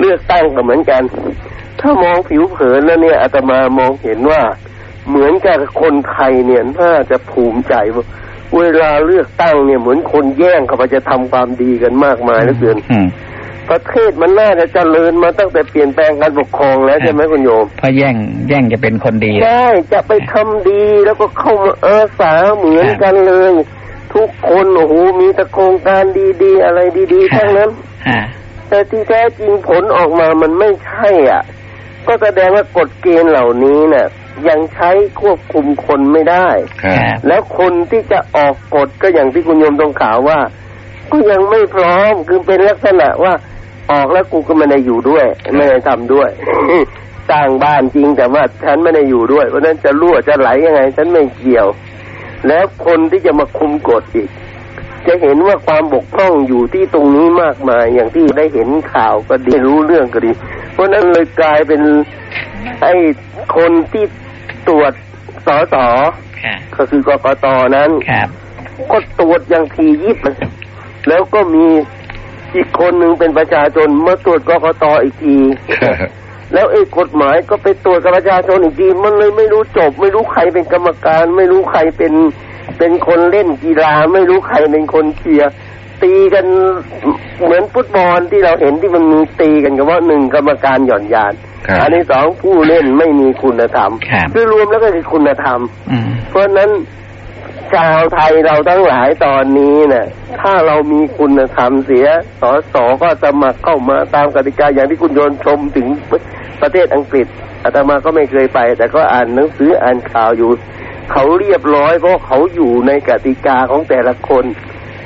เลือกตั้งก็เหมือนกัน ถ้ามองผิวเผินแล้วเนี่ยอาตมามองเห็นว่าเหมือนกับคนไทยเนี่ยน่าจะภูมิใจว่าเวลาเลือกตั้งเนี่ยเหมือนคนแย่งเขาไปจะทำความดีกันมากมายเหลือเกินอืมประเทศมันน่าจะเจริญมาตั้งแต่เปลี่ยนแปลงการปกครองแล้วใช่ไหมคุณโยมเพราะแย่งแย่งจะเป็นคนดีใช่จะไปทำดีแล้วก็เข้ามาอาสาเหมือนกันเลย ทุกคนโอ้โหมีแตะโครงการดีๆ อะไรดีๆทั้งนั้นฮะ แต่ที่แท้จริงผลออกมามันไม่ใช่อะ ก็แสดงว่ากฎเกณฑ์เหล่านี้เนี่ยยังใช้ควบคุมคนไม่ได้ครับครับแล้วคนที่จะออกกฎก็อย่างที่คุณโยมตรงข่าวว่า ก็ยังไม่พร้อมคือเป็นลักษณะว่าออกแล้วกูก็ไม่ได้อยู่ด้วย ไม่ได้ทำด้วยสร้างบ้านจริงแต่ว่าฉันไม่ได้อยู่ด้วยเพราะฉะนั้นจะรั่วจะไหลยังไง ฉันไม่เกี่ยว แล้วคนที่จะมาคุมกฎอีก จะเห็นว่าความบกพร่องอยู่ที่ตรงนี้มากมายอย่างที่ได้เห็นข่าวก็ดีรู้เรื่องก็ดี เพราะฉะนั้นเลยกลายเป็นไอ้คนที่ตรวจสอสอครับก็คือกกตนั้นครับก็ตรวจอย่างทียิบเลยแล้วก็มีอีกคนหนึ่งเป็นประชาชนมาตรวจกกตอีกทีแล้วไอ้กฎหมายก็ไปตรวจกับประชาชนอีกทีมันเลยไม่รู้จบ ไม่รู้ใครเป็นกรรมการ ไม่รู้ใครเป็น เป็นคนเล่นกีฬาไม่รู้ใครเป็นคนเชียร์ตีกันเหมือนฟุตบอลที่เราเห็นที่มันมีตีกันกับว่าหนึ่งกรรมการหย่อนยานครับอันที่สองผู้เล่นไม่มีคุณธรรมครับคือรวมแล้วก็คือคุณธรรมอืมเพราะฉะนั้นชาวไทยเราทั้งหลายตอนนี้เนะ่ะ ถ้าเรามีคุณธรรมเสียสอสอก็สมัครเข้ามาตามกติกาอย่างที่คุณโยนชมถึงประเทศอังกฤษอาตมาก็ไม่เคยไป แต่ก็อ่านหนังสืออ่านข่าวอยู่ เขาเรียบร้อยเพราะเขาอยู่ในกติกาของแต่ละคน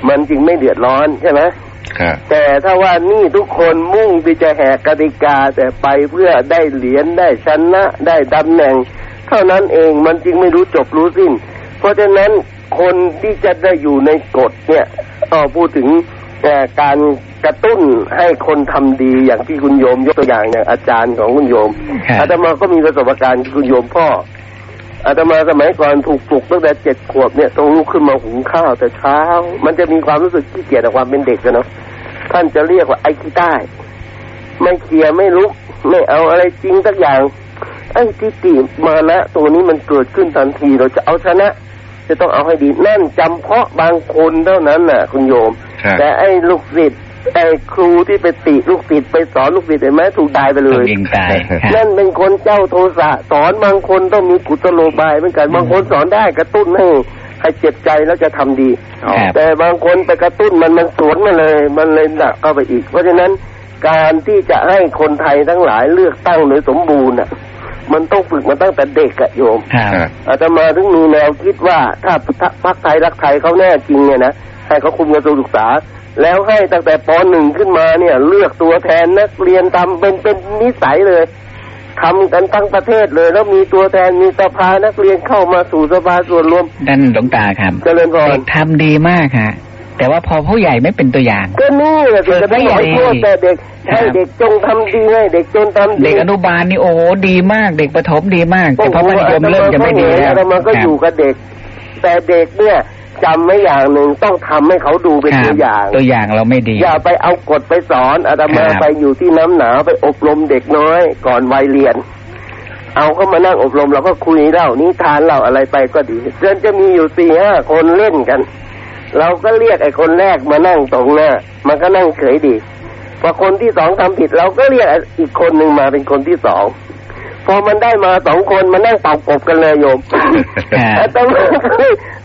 มันจึงไม่เดือดร้อนใช่ไหมครับแต่ถ้าว่านี่ทุกคนมุ่งที่จะแหกกติกาแต่ไปเพื่อได้เหรียญได้ชนะได้ตำแหน่ง เท่านั้นเองมันจึงไม่รู้จบรู้สิ้น เพราะฉะนั้นคนที่จะได้อยู่ในกฎเนี่ยก็พูดถึงเอ่อการกระตุ้นให้คนทำดีอย่างที่คุณโยมยกตัวอย่างอย่างอาจารย์ของคุณโยมครับอาตมาก็มีประสบการณ์คุณโยมพ่อ อาตมาสมัยก่อนถูกปลุกตั้งแต่เจ็ดขวบเนี่ยต้องลุกขึ้นมาหุงข้าวแต่เช้า มันจะมีความรู้สึกขี้เกียจกับความเป็นเด็กกันเนาะท่านจะเรียกว่าไอ้ขี้ใต้ไม่เคลียร์ไม่ลุก ไม่เอาอะไรจริงสักอย่าง ไอ้ทิฏฐิมานะตัวนี้มันเกิดขึ้นทันทีเราจะเอาชนะ จะต้องเอาให้ดีนั่นจำเพาะบางคนเท่านั้นน่ะ คุณโยมครับแต่ไอ้ลูกศิษย์ ไอ้ครูที่ไปติลูกศิษย์ไปสอนลูกศิษย์เห็นไหมถูกตายไปเลถูกยยิงตายครับนั่นเป็นคนเจ้าโทสะสอนบางคนต้องมีกุศโลบายเหมือนกันบางคนสอนได้กระตุ้นให้ให้เจ็บใจแล้วจะทำดีครับแต่บางคนไปกระตุ้นมันมันสวนมาเลย มันเลยหนักเข้าไปอีก เพราะฉะนั้นการที่จะให้คนไทยทั้งหลายเลือกตั้งโดยสมบูรณ์อะ มันต้องฝึกมาตั้งแต่เด็กอะโยมครับครับอาตมาถึงมีแนวคิดว่าถ้าพรรคไทยรักไทยเขาแน่จริงเนี่ยนะให้เขาคุมกระทรวงศึกษา แล้วให้ตั้งแต่ปหนึ่งขึ้นมาเนี่ย เลือกตัวแทนนักเรียนทำเป็นเป็นนิสัยเลยทำกันทั้งประเทศเลย แล้วมีตัวแทนมีสภานักเรียนเข้ามาสู่สภาส่วนรวมด้านหลวงตาครับเจริญพรเด็กทำดีมากฮะแต่ว่าพอผู้ใหญ่ไม่เป็นตัวอย่าง ก็นี่แหละสิจะได้ขอโทษแต่เด็กครับให้เด็กจงทำดีให้เด็กจงทำดีเด็กอนุบาลนี่โอ้โหดีมาก เด็กประถมดีมาก แต่พอมัธยมเริ่มจะไม่ดีแล้วอาตมาก็อยู่กับเด็ก แต่เด็กเนี่ย จำไม่อย่างหนึ่งต้องทำให้เขาดูเป็นครับตัวอย่าง ตัวอย่างเราไม่ดี อย่าไปเอากฎไปสอนอาตมาครับไปอยู่ที่น้ำหนาวไปอบรมเด็กน้อย ก่อนวัยเรียน เอาเขามานั่งอบรมเราก็คุยเล่านิทานเล่าอะไรไปก็ดีจนจะมีอยู่สี่ห้าคนเล่นกัน เราก็เรียกไอ้คนแรกมานั่งตรงหน้ามันก็นั่งเฉยดีพอคนที่สองทำผิดเราก็เรียกอีกคนหนึ่งมาเป็นคนที่สอง พอมันได้มาสองคนมานั่งเป่ากบกันเลยโยมครับอาตมา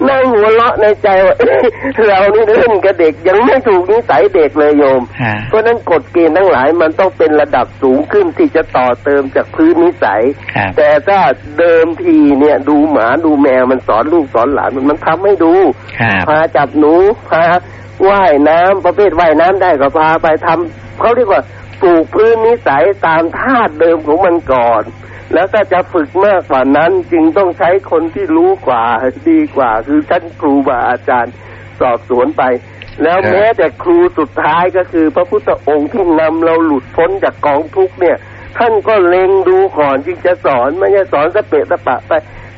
นั่งหัวเราะในใจว่าเอ๊ะเรานี่เล่นกับเด็กยังไม่ถูกนิสัยเด็กเลยโยมฮะเพราะฉะนั้นกฎเกณฑ์ทั้งหลายมันต้องเป็นระดับสูงขึ้นที่จะต่อเติมจากพื้นนิสัยครับแต่ถ้าเดิมทีเนี่ยดูหมาดูแมวมันสอนลูกสอนหลานมันมันทำให้ดูครับพาจับหนูพาว่ายน้ำประเภทว่ายน้ำได้ก็พาไปทำเขาเรียกว่า ปลูกพื้นนิสัยตามธาตุเดิมของมันก่อน แล้วถ้าจะฝึกมากกว่านั้นจึงต้องใช้คนที่รู้กว่าดีกว่า คือท่านครูบาอาจารย์สอบสวนไป แล้วครับแม้แต่ครูสุดท้ายก็คือพระพุทธองค์ที่นำเราหลุดพ้นจากกองทุกข์เนี่ยท่านก็เล็งดูก่อนจึงจะสอนไม่ใช่สอนสเปะสปะไป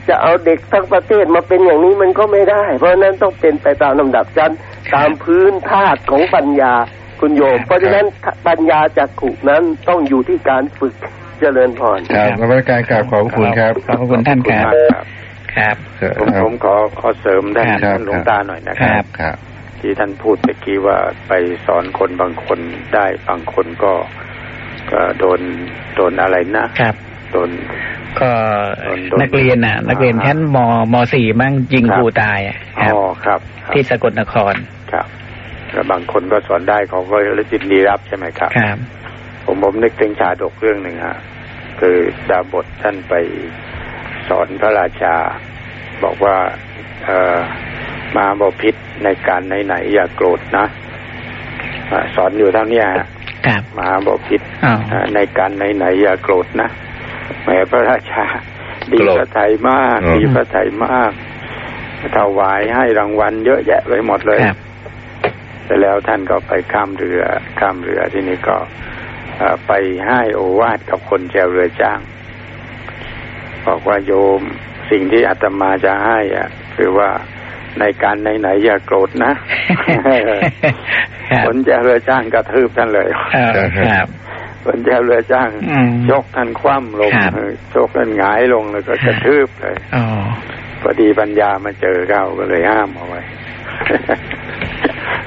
จะเอาเด็กทั้งประเทศมาเป็นอย่างนี้มันก็ไม่ได้ เพราะฉะนั้นต้องเป็นไปตามลำดับชั้นตามพื้นธาตุของปัญญา คุณโยม เพราะฉะนั้นปัญญาจักขุนั้นต้องอยู่ที่การฝึกเจริญพรครับนวัตการกราบขอบพระคุณครับขอบพระคุณท่านครับครับครับผมผมขอขอเสริมได้ครับท่านหลวงตาหน่อยนะคครัรับบครับ ที่ท่านพูดเมื่อกี้ว่าไปสอนคนบางคนได้บางคนก็ก็โดนโดนอะไรนะครับโดนก็โดนโดนนักเรียนน่ะ นักเรียนอ่าชั้นมมสี่มั่งยิงครับครูตายอะคอ๋รับอครับครับ ที่สกลนครครับแล้ว บางคนก็สอนได้เขาก็ยินดีรับใช่ไหมครับครับผมผมนึกถึงชาดกเรื่องหนึ่งฮะคือดาบทท่านไปสอนพระราชา บอกว่าเออมาบพิษในการไหนๆอย่าโกรธนะอ่าสอนอยู่เท่าเนี้ยฮะครับมาบพิษอ้าวอ่าในการไหนๆอย่าโกรธนะแหมพระราชา ดีโกรธพระไทยมากอืมดีพระไทยมากถวายให้รางวัลเยอะแยะไปหมดเลยครับ เสร็จแล้วท่านก็ไปข้ามเรือข้ามเรือที่นี่ก็เอ่อไปให้โอวาทกับคนแจวเรือจ้าง บอกว่าโยมสิ่งที่อาตมาจะให้อะ คือว่าในการไหนๆอย่าโกรธนะครับคนแจวเรือจ้างกระทืบท่านเลยเออครับคนแจวเรือจ้างอืมยกท่านคว่ำลงครับเออยกท่านหงายลงแล้วก็กระทืบเลยอ๋อพอดีปัญญามาเจอเขาก็เลยห้ามเอาไว้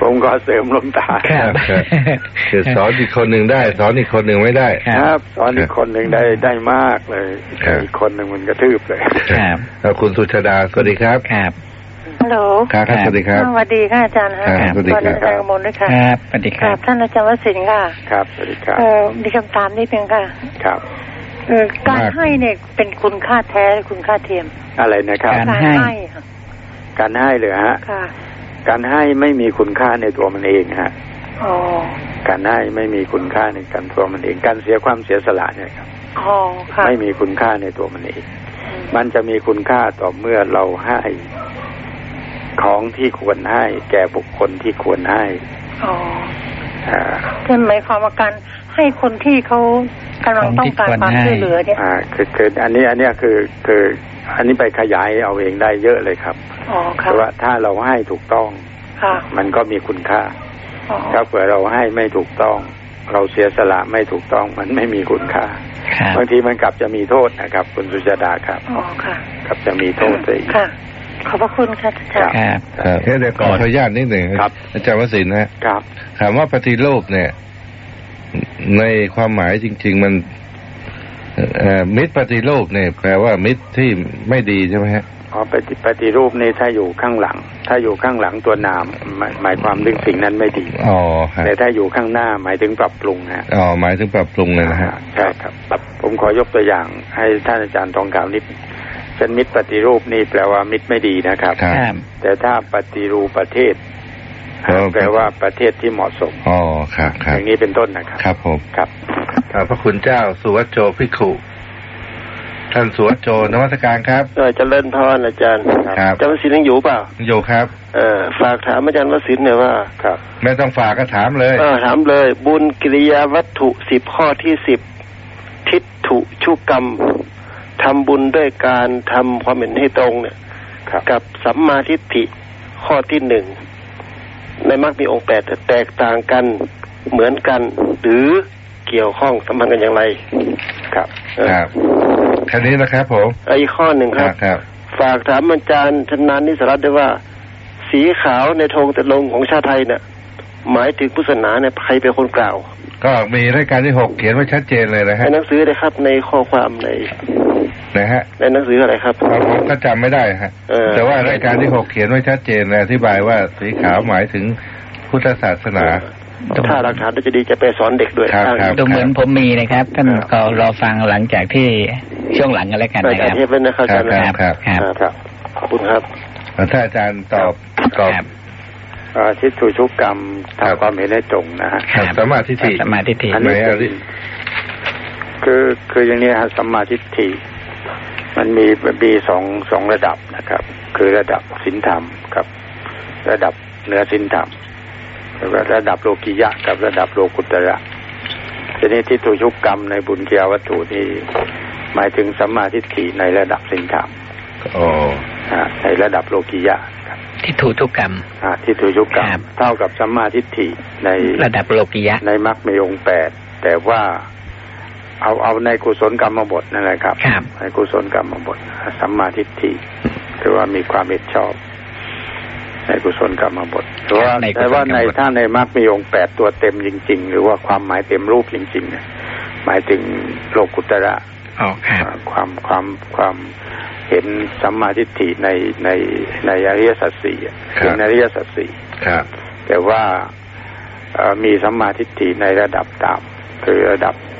ผมก็เสริมหลวงตาครับครับคือสอนอีกคนหนึ่งได้ สอนอีกคนหนึ่งไม่ได้คครัรับบสอนอีกคนหนึ่งได้ได้มากเลยครับอีกคนหนึ่งมันกระทืบเลยครับแล้วคุณสุชาดาสวัสดีครับครับฮัลโหลครับครับสวัสดีครับสวัสดีค่ะอาจารย์ครัค่ะบสวัสดีครับอาจารย์กมลด้วยค่ะครับสวัสดีคครัรับบท่านอาจารย์วสินทร์ค่ะ ครับสวัสดีครับเออมีคำถามนิดนึงค่ะ ครับเออการมากให้เนี่ยเป็นคุณค่าแท้หรือคุณค่าเทียม อะไรนะครับ การการให้ให้ค่ะการให้เลยฮะค่ะ การให้ไม่มีคุณค่าในตัวมันเองฮะอ๋อการให้ไม่มีคุณค่าในการตัวมันเอง การเสียความเสียสละเนี่ยครับอ๋อค่ะไม่มีคุณค่าในตัวมันเองอืมมันจะมีคุณค่าต่อเมื่อเราให้ของที่ควรให้แก่บุคคลที่ควรให้อ๋ออ่าคือหมายความว่าการให้คนที่เขากำลังต้องการความช่วยเหลือเนี่ยอ่าคือคืออันนี้อันเนี้ยคือคือ อันนี้ไปขยายเอาเองได้เยอะเลยครับอ๋อเพค่ะราะว่าถ้าเราให้ถูกต้องค่ะมันก็มีคุณค่าอ๋อถ้าเผื่อเราให้ไม่ถูกต้อง เราเสียสละไม่ถูกต้องมันไม่มีคุณค่าครับบางทีมันกลับจะมีโทษนะครับ คุณสุจดาครับอ๋อค่ะกลับจะมีโทษซะอีกค่ะขอบพระคุณค่ะอาจารย์ครับครับเอ๊ะเดี๋ยวขอขออนุญาตนิดหนึ่งครับอาจารย์วสินทร์นะฮะครับถามว่าปฏิรูปเนี่ย ในความหมายจริง ๆ มันเอ่อ มิตรปฏิรูปเนี่ยแปลว่ามิตรที่ไม่ดีใช่ไหมฮะอ๋อปฏิปฏิรูปนี่ถ้าอยู่ข้างหลัง ถ้าอยู่ข้างหลังตัวนามหมายหมายความถึงสิ่งนั้นไม่ดีอ๋อฮะแต่ถ้าอยู่ข้างหน้าหมายถึงปรับปรุงฮะอ๋อหมายถึงปรับปรุงเลยนะฮะใช่ครับผมขอยกตัวอย่าง ให้ท่านอาจารย์ทองขาวนิดเช่นมิตรปฏิรูปนี่แปลว่ามิตรไม่ดีนะครับครับครับแต่ถ้าปฏิรูปประเทศอ๋อ แปลว่าประเทศที่เหมาะสมอ๋อครับคอรับย่างนี้เป็นต้นนะครับ ครับผมครับขอบพระคุณเจ้าสุวัจโจพิกขุท่านสุวัจโจนวัตการครับเออเจริญพรอาจารย์ครับอาจารย์วสินทร์ยังอยู่เปล่าโยครับ เออฝากถามอาจารย์วสินทร์หน่อยว่าครับ ไม่ต้องฝากก็ถามเลยเออถามเลย บุญกิริยาวัตถุสิบข้อที่สิบทิฏฐุชุกรรมทำบุญด้วยการทำความเห็นให้ตรงเนี่ยครับกับสัมมาทิฏฐิข้อที่หนึ่ง ในมรรคมีองค์แปดแต่แตกต่างกันเหมือนกัน หรือเกี่ยวข้องสัมพันธ์กันอย่างไร ครับเออครับแค่นี้นะครับผมเอ่ออีกข้อหนึ่งครับครับ ฝากถามอาจารย์ชำนาญนิสรัตน์ด้วยว่า สีขาวในธงตะลงของชาติไทยเนี่ยหมายถึงพุทธศาสนาเนี่ยใครเป็นคนกล่าว ก็มีรายการที่หกเขียนไว้ชัดเจนเลยนะในฮะหนังสือเลยครับในข้อความใน นะฮะในหนังสืออะไรครับเราผมก็จำไม่ได้ฮะเออแต่ว่ารายการที่หกเขียนไว้ชัดเจนเลยอธิบายว่าสีขาวหมายถึงพุทธศาสนาถ้าหลักฐานจะดีจะไปสอนเด็กด้วยครับอ้างครับดูเหมือนผมมีนะครับท่านก็รอฟังหลังจากที่ช่วงหลังกันแล้วกันอานะคจารรับย์เทพเลยนะครับอาจารย์คนะรับครับครับครับขอบคุณครับแล้วถ้าอาจารย์ตอบตอบครับเอ่อทิฏฐุชุกกรรมครับทำความเห็นให้ตรงนะฮะครับสมมาทิฏฐิสมาธิฏฐิอันนี้ไหนอะคือคืออย่างนี้ฮะสัมมาทิฏฐิ มันมีมีสองสองระดับนะครับ คือระดับศีลธรรมกับ ระดับเหนือศีลธรรมแล้วก็ระดับโลกิยะ กับระดับโลกุตระทีนี้ทิฏฐุชุกกรรมในบุญเกียวัตถุนี่หมายถึงสัมมาทิฏฐิในระดับศีลธรรมโอ้นะฮะในระดับโลกิยะครับที่ถูกทุกกรรมอ่าที่ถูกยุกกรรครัมบเท่ากับสัมมาทิฏฐิในระดับโลกิยะ ในมรรคมีองค์แปดแต่ว่า เอาเอาในกุศลกรรมบทนั่นแหละครับครับในกุศลกรรมบทสัมมาทิฏฐิคือว่ามีความเห็นชอบ ในกุศลกรรมบทแต่ว่าในกุศลแต่ว่าในกรรมบทถ้าในมรรคมีองค์แปดตัวเต็มจริง ๆ หรือว่าความหมายเต็มรูปจริงๆเนี่ยหมายถึงโลกุตระอ๋อครับอ่าความความความเห็นสัมมาทิฏฐิในในในอริยสัจสี่อะครับเห็นอริยสัจสี่ครับแต่ว่าเอ่อมีสัมมาทิฏฐิในระดับต่ำคือระดับเอ่อ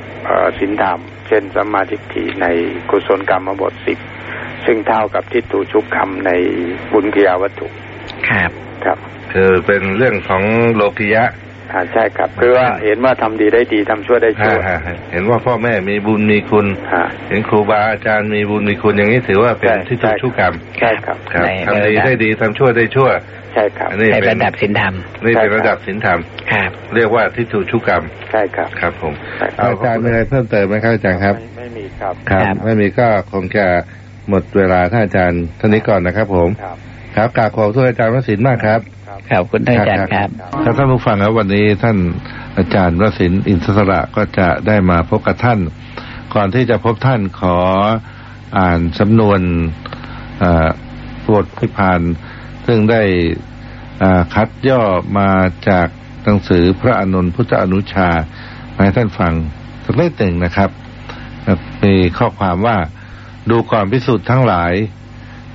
ศีลธรรม เช่นสัมมาทิฏฐิในกุศลกรรมบทสิบซึ่งเท่ากับทิฏฐุชุกกรรมในบุญกิยาวัตถุ ครับ ครับ คือเป็นเรื่องของโลกิยะ อ่าใช่ครับคือว่าเห็นว่าทำดีได้ดีทำชั่วได้ชั่วอ่าฮะเห็นว่าพ่อแม่มีบุญมีคุณฮะเห็นครูบาอาจารย์มีบุญมีคุณอย่างนี้ถือว่าเป็นใช่ที่ถูกชุกกรรมใช่ครับครับในทำดีระดับได้ดีทำชั่วได้ชั่วใช่ครับอันนี้ในเป็นระดับศีลธรรมนี่เป็นใช่ครับระดับศีลธรรมครับ เรียกว่าที่ถูกชุกกรรมใช่ครับครับผมใช่ครับอาจารย์มีอะไรเพิ่มเติมไหมครับอาจารย์ครับ ไม่ไม่มีครับครับครับไม่มีก็คงจะหมดเวลาท่านอาจารย์เท่านี้ก่อนนะครับผมครับครับกราบขอบคุณอาจารย์วสินทร์มากครับครับ ขอบคุณท่านอาจารย์ครับครับท่านผู้ฟังครับวันนี้ท่านอาจารย์วสินอินทศระก็จะได้มาพบกับท่าน ก่อนที่จะพบท่านขออ่านสำนวนบทพิพานซึ่งได้คัดย่อมาจากหนังสือพระอานนพุทธอนุชาให้ท่านฟังสักนิดหนึ่งนะครับมีข้อความว่าดูก่อนพิสูจน์ทั้งหลาย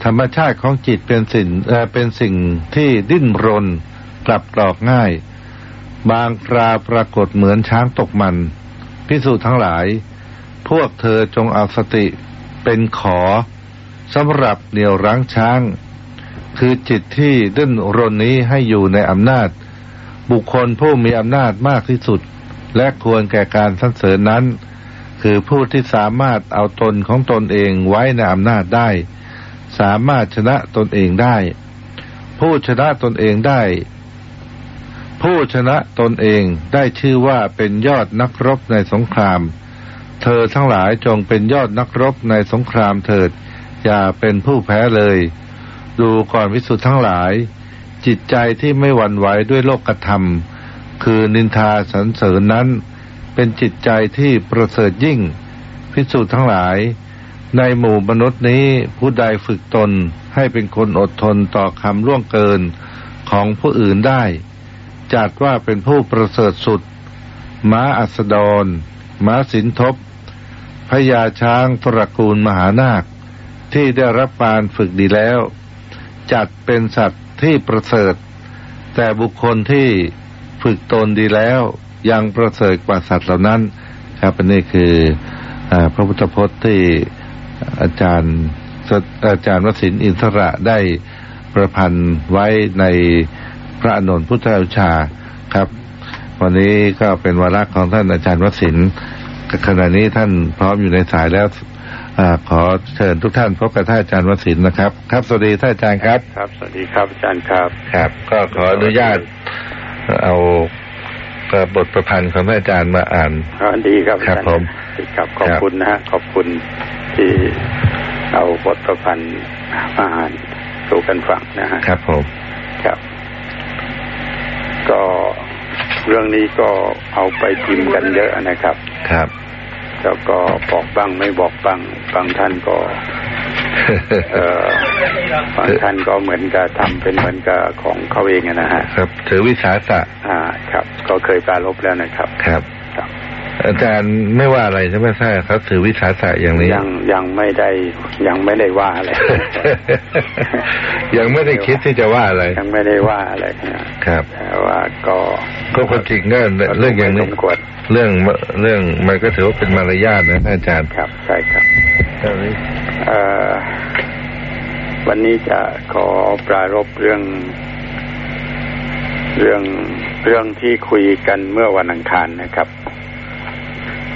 ธรรมชาติของจิตเป็นสิ่งเอ่เป็นสิ่งที่ดิ้นรนกลับกรอกง่าย บางคราปรากฏเหมือนช้างตกมัน พิสูจน์ทั้งหลาย พวกเธอจงเอาสติเป็นขอสำหรับเหนี่ยวรั้งช้าง คือจิตที่ดิ้นรนนี้ให้อยู่ในอำนาจ บุคคลผู้มีอำนาจมากที่สุด และควรแก่การสรรเสริญนั้น คือผู้ที่สามารถเอาตนของตนเองไว้ในอำนาจได้ สามารถชนะตนเองได้ ผู้ชนะตนเองได้ ผู้ชนะตนเองได้ชื่อว่าเป็นยอดนักรบในสงคราม เธอทั้งหลายจงเป็นยอดนักรบในสงครามเถิด อย่าเป็นผู้แพ้เลย ดูก่อนวิสุทธ์ทั้งหลาย จิตใจที่ไม่หวั่นไหวด้วยโลกธรรม คือนินทาสรรเสริญนั้น เป็นจิตใจที่ประเสริฐยิ่งพิสูจน์ทั้งหลาย ในหมู่มนุษย์นี้ผู้ใดฝึกตนให้เป็นคนอดทนต่อคำล่วงเกินของผู้อื่นได้ จัดว่าเป็นผู้ประเสริฐสุด ม้าอัสดร ม้าสินทบพญาช้างตระกูลมหานาค ที่ได้รับการฝึกดีแล้ว จัดเป็นสัตว์ที่ประเสริฐ แต่บุคคลที่ฝึกตนดีแล้ว ยังประเสริฐกว่าสัตว์เหล่านั้น ครับอันนี้คืออพระพุทธพจน์ที่ อาจารย์อาจารย์วสินทร์อินทระได้ประพันธ์ไว้ในพระอานนท์พุทธอุชาครับ วันนี้ก็เป็นวาระของท่านอาจารย์วสินทร์ขณะนี้ท่านพร้อมอยู่ในสายแล้วอาขอเชิญทุกท่านพบกับท่านอาจารย์วสินทร์นะครับ ครับสวัสดีท่านอาจารย์ครับ ครับ สวัสดีครับอาจารย์ครับ ครับ ก็ขออนุญาตเอาบทประพันธ์ของท่านอาจารย์มาอ่านอ๋อดีครับครับอาจาย์ผมดีครับขอบครับคุณนะฮะขอบคุณ ที่เอาบทประพันธ์มาอ่านสู่กันฟังนะฮะครับผมครับ ก็เรื่องนี้ก็เอาไปพิมพ์กันเยอะนะครับ ครับ แล้วก็บอกบ้างไม่บอกบ้างบางท่านก็เออบางท่านก็เหมือนกับทำเป็นเหมือนกับของเขาเองอะนะฮะ ครับ ถือวิสาสะอ่า ครับ ก็เคยปรารบแล้วนะครับ ครับครับ อาจารย์ไม่ว่าอะไรใช่ไหมใช่เขาถือวิสาสะอย่างนี้ ยังยังไม่ได้ ยังไม่ได้ว่าอะไร ยังไม่ได้คิดที่จะว่าอะไร ยังไม่ได้ว่าอะไรนะครับแต่ว่าก็ก็ความจริงก็เรื่องอย่างนี้สมควรเรื่องเรื่องมันก็ถือว่าเป็นมารยาทนะท่านอาจารย์ครับใช่ครับเอ่อวันนี้จะขอปรารบเรื่อง เรื่องเรื่องที่คุยกันเมื่อวันอังคารนะครับวัน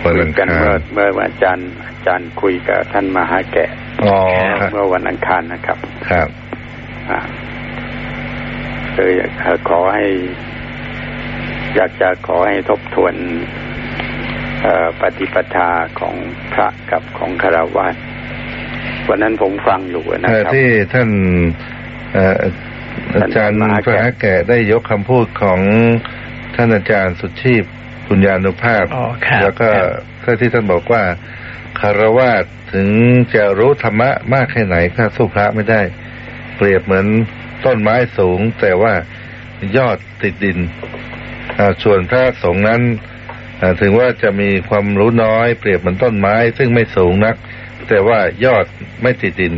คุยอังกันคารเมื่อเมื่อวันอาจารย์อาจารย์คุยกับท่านมหาแกะอ๋อครับเมื่อวันอังคารนะครับ ครับอ่าเลยเอ่อขอให้ อยากจะขอให้ทบทวนเอ่อปฏิปทาของพระกับของคารวะวันนั้นผมฟังอยู่นะเอ่อครับที่ท่านเอ่ออาจารย์มหาพแก่ระแก่ได้ยกคำพูดของท่านอาจารย์สุชีพ ปุญญานุภาพอ๋อครับแล้วก็ครับท่านที่ท่านบอกว่าคารวาสถึงจะรู้ธรรมะมากแค่ไหนก็สู้พระไม่ได้ เปรียบเหมือนต้นไม้สูง แต่ว่ายอดติดดินอ่าส่วนพระสงฆ์นั้นอ่าถึงว่าจะมีความรู้น้อย เปรียบเหมือนต้นไม้ ซึ่งไม่สูงนัก แต่ว่ายอดไม่ติดดิน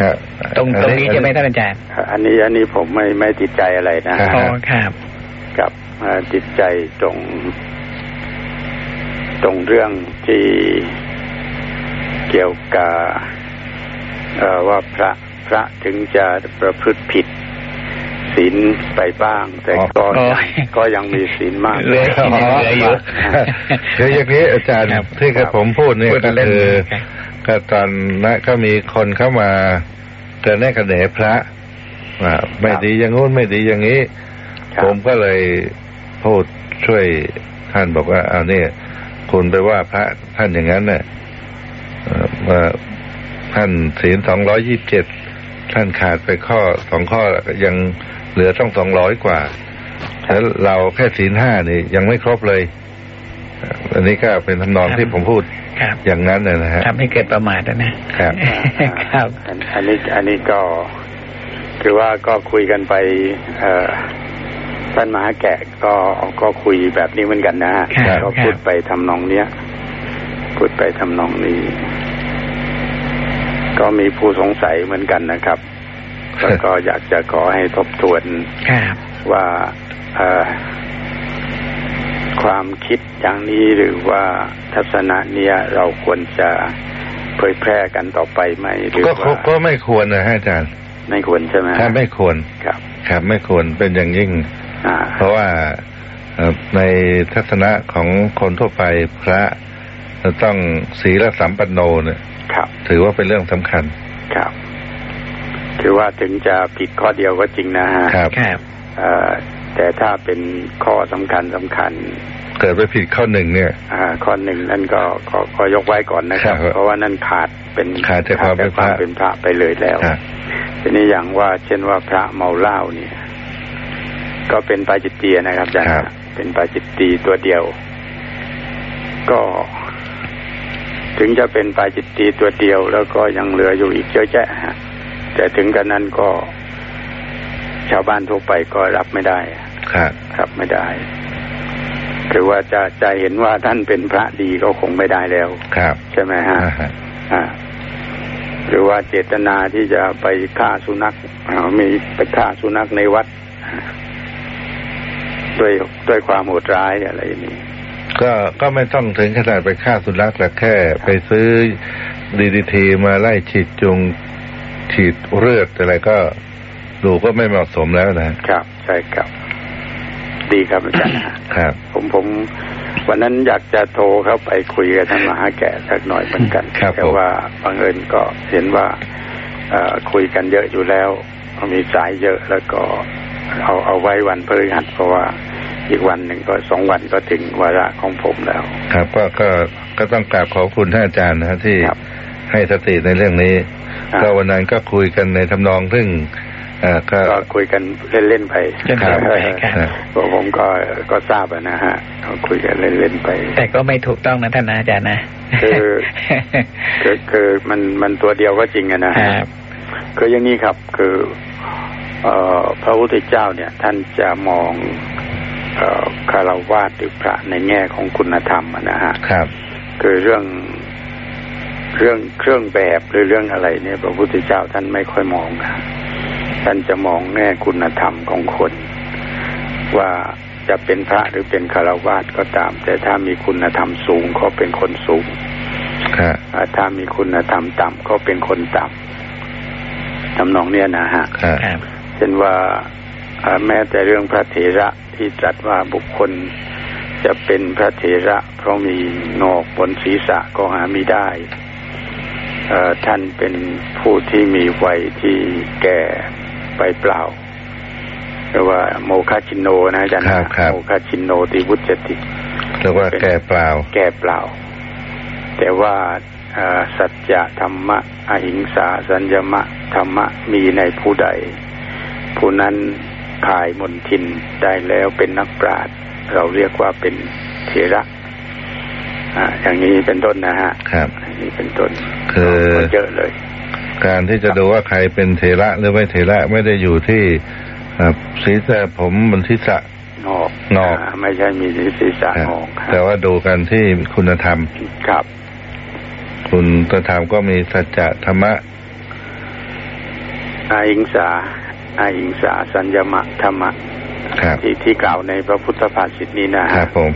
ครับตรงตรงนี้ใช่ไหมท่านอาจารย์อันนี้อันนี้ผมไม่ไม่ติดใจอะไรนะครัฮะบอ๋อครับ กับเอ่อติดใจตรง ตรงเรื่องที่เกี่ยวกับเอ่อว่าพระพระถึงจะประพฤติผิดศีลไปบ้าง แต่ก็อ๋อก็ยังมีศีลมากเหลืออ๋อเหลืออยู่คืออย่างนี้อาจารย์ครับที่กับผมพูดเนี่ยพูดก็เล่นคือๆครับก็ตอนนั้นก็มีคนเข้ามากระแนกกระแหนพระว่าไม่ดีอย่างงู้นไม่ดีอย่างนี้ครับผมก็เลย พูดช่วยท่านบอกว่าเอาเนี่ยคุณไปว่าพระท่านอย่างนั้นเนี่ยว่าท่านศีลสองร้อยยี่บเจ็ดท่านขาดไปข้อสองข้อยังเหลือต้องสองร้อยกว่าแล้วเราแค่ศีลห้านี่ยังไม่ครบเลย อันนี้ก็เป็นทำนองครับที่ผมพูดครับอย่างนั้นนะนะฮะทำให้เกิดประมาทนะนะครับ ครับอันอันนี้อันนี้ก็คือว่าก็คุยกันไป เอ่อ ท่านมหาแกะก็ก็คุยแบบนี้เหมือนกันนะฮะครับก็พูดไปทำนองเนี้ยพูดไปทำนองนี้ ก็มีผู้สงสัยเหมือนกันนะครับแล้วก็อยากจะขอให้ทบทวนครับว่าเอ่อความคิดอย่างนี้หรือว่าทัศนะเนี้ยเราควรจะเผยแพร่กันต่อไปไหมหรือก็ว่าก็ไม่ควรนะฮะอาจารย์ ไม่ควรใช่ไหมถ้าไม่ควรครับ ครับไม่ควรเป็นอย่างยิ่งอ่า เพราะว่าเอ่อในทัศนะของคนทั่วไปพระจะต้องศีลสัมปันโนเนี่ยครับถือว่าเป็นเรื่องสำคัญ ครับคือว่าถึงจะผิดข้อเดียวก็จริงนะฮะครับครับเอ่อแต่ถ้าเป็นข้อสำคัญสำคัญ เกิดไปผิดข้อหนึ่งเนี่ยอ่าข้อหนึ่งนั่นก็ก็ก็ยกไว้ก่อนนะครับครับ เพราะว่านั่นขาดเป็นขาดจากความเป็นพระเป็นพระไปเลยแล้วครับทีนี้อย่างว่าเช่นว่าพระเมาเหล้าเนี่ย ก็เป็นปาจิตตีนะครับอาจารย์ครับเป็นปาจิตตีตัวเดียว ก็ ถึงจะเป็นปาจิตตีตัวเดียว แล้วก็ยังเหลืออยู่อีกเยอะแยะฮะแต่ถึงกันนั้นก็ ชาวบ้านทั่วไปก็รับไม่ได้ครับรับไม่ได้คือว่าจะจะเห็นว่าท่านเป็นพระดีก็คงไม่ได้แล้ว ครับ ใช่ไหมฮะอ่าฮะอ่าหรือว่าเจตนาที่จะไปฆ่าสุนัขอ่ามีไปฆ่าสุนัขในวัดอ่า ด้วยด้วยความโหดร้ายอะไรอย่างนี้ ก็ก็ไม่ต้องถึงขนาดไปฆ่าสุนัขแต่แค่ ไปซื้อดีดีทีมาไล่ฉีดจุงฉีดเลือดอะไรก็ดูก็ไม่เหมาะสมแล้วนะครับ ใช่ครับ ดีครับอาจารย์ฮะครับ ผมผม วันนั้นอยากจะโทรเข้าไปคุยกับท่านมหาแก่สักหน่อยเหมือนกันครับแต่ผมว่าบังเอิญก็เห็นว่าเอ่อคุยกันเยอะอยู่แล้วมีสายเยอะแล้วก็เอาเอาไว้วันพฤหัสเพราะว่า อีกวันหนึ่งก็สองวันก็ถึงวาระของผมแล้ว ครับ ก็ก็ก็ต้องกราบขอบคุณท่านอาจารย์นะฮะที่ครับให้สติในเรื่องนี้ครับก็วันนั้นก็คุยกันในทำนองซึ่งเอ่อก็ก็คุยกันเล่นๆไปเล่นๆไปครับครับเพราะผมก็ก็ทราบอะนะฮะก็คุยกันเล่นๆไป แต่ก็ไม่ถูกต้องนะท่านนะอาจารย์นะคือคือคือมันมันตัวเดียวก็จริงอะนะคฮะรับคืออย่างนี้ครับคือเอ่อพระพุทธเจ้าเนี่ย ท่านจะมองเอ่อ คารวาสหรือพระในแง่ของคุณธรรมอะนะฮะครับ คือเรื่องเรื่องเครื่องแบบหรือเรื่องอะไรเนี่ย พระพุทธเจ้าท่านไม่ค่อยมองนะท่านจะมองแง่คุณธรรมของคน ว่าจะเป็นพระหรือเป็นคารวาสก็ตาม แต่ถ้ามีคุณธรรมสูงก็เป็นคนสูงครับอ่าถ้ามีคุณธรรมต่ำก็เป็นคนต่ำทำนองเนี้ยนะฮะครับครับเช่นว่าอ่าแม้แต่เรื่องพระเถระ ที่ตรัสว่าบุคคลจะเป็นพระเถระเพราะมีงอกบนศีรษะก็หาไม่ได้เอ่อท่านเป็นผู้ที่มีวัยที่แก่ไปเปล่าเรียกว่าโมคาชินโนนะอาจารย์นะครับครับโมคาชินโนติวุจติเรียกว่าแก่เปล่า แก่เปล่า แต่ว่าอ่าสัจจะธรรมะ อหิงสา สัญญมะธรรมะมีในผู้ใด ผู้นั้น ขายมนทินได้แล้วเป็นนักปราชญ์เราเรียกว่าเป็นเถระอ่าอย่างนี้เป็นต้นนะฮะครับอย่างนี้เป็นต้นคือก็เยอะเลย การที่จะดูว่าใครเป็นเทระหรือไม่เทระไม่ได้อยู่ที่อ่าศีรษะผมบนศีรษะงอกงอกาไม่ใช่มีศีรษะครับงอกครับแต่ว่าดูกันที่คุณธรรมครับ คุณธรรมก็มีสัจจะธรรมะอาอิงสา อาอิงสาสัญญมะธรรมะครับที่ที่กล่าวในพระพุทธภาษิตนี้นะครัฮะบผม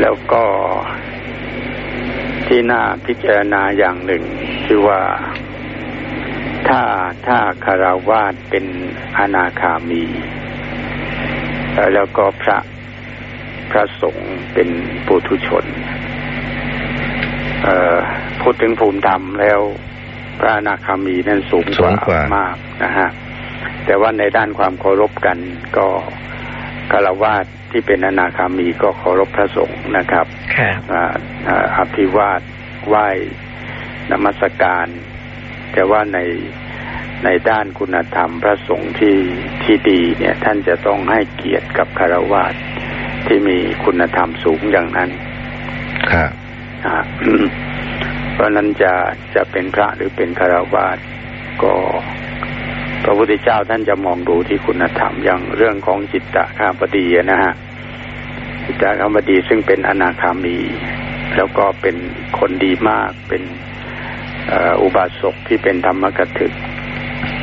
แล้วก็ที่น่าพิจารณาอย่างหนึ่งคือว่าถ้าถ้าคาราวาสเป็นอนาคามีเอ่อแล้วก็พระพระสงฆ์เป็นปุถุชนเอ่อพูดถึงภูมิธรรมแล้ว พระอนาคามีนั้นสูงกสูงกว่ามากนะฮะแต่ว่าในด้านความเคารพกันก็คารวาสที่เป็นอนาคามีก็เคารพพระสงฆ์นะครับครับอ่าอ่าอภิวาทไหว้นมัสการ แต่ว่าในในด้านคุณธรรมพระสงฆ์ที่ที่ดีเนี่ยท่านจะต้องให้เกียรติกับคารวาสที่มีคุณธรรมสูงอย่างนั้นครับอ่าเพ ราะฉะนั้นจะจะเป็นพระหรือเป็นคารวาสก็พระพุทธเจ้าท่านจะมองดูที่คุณธรรมอย่างเรื่องของจิตตะข้ามปดีอะนะฮะจิตตะข้ามปดีซึ่งเป็นอนาคามี แล้วก็เป็นคนดีมากเป็นเอ่ออุบาสกที่เป็นธรรมกถึก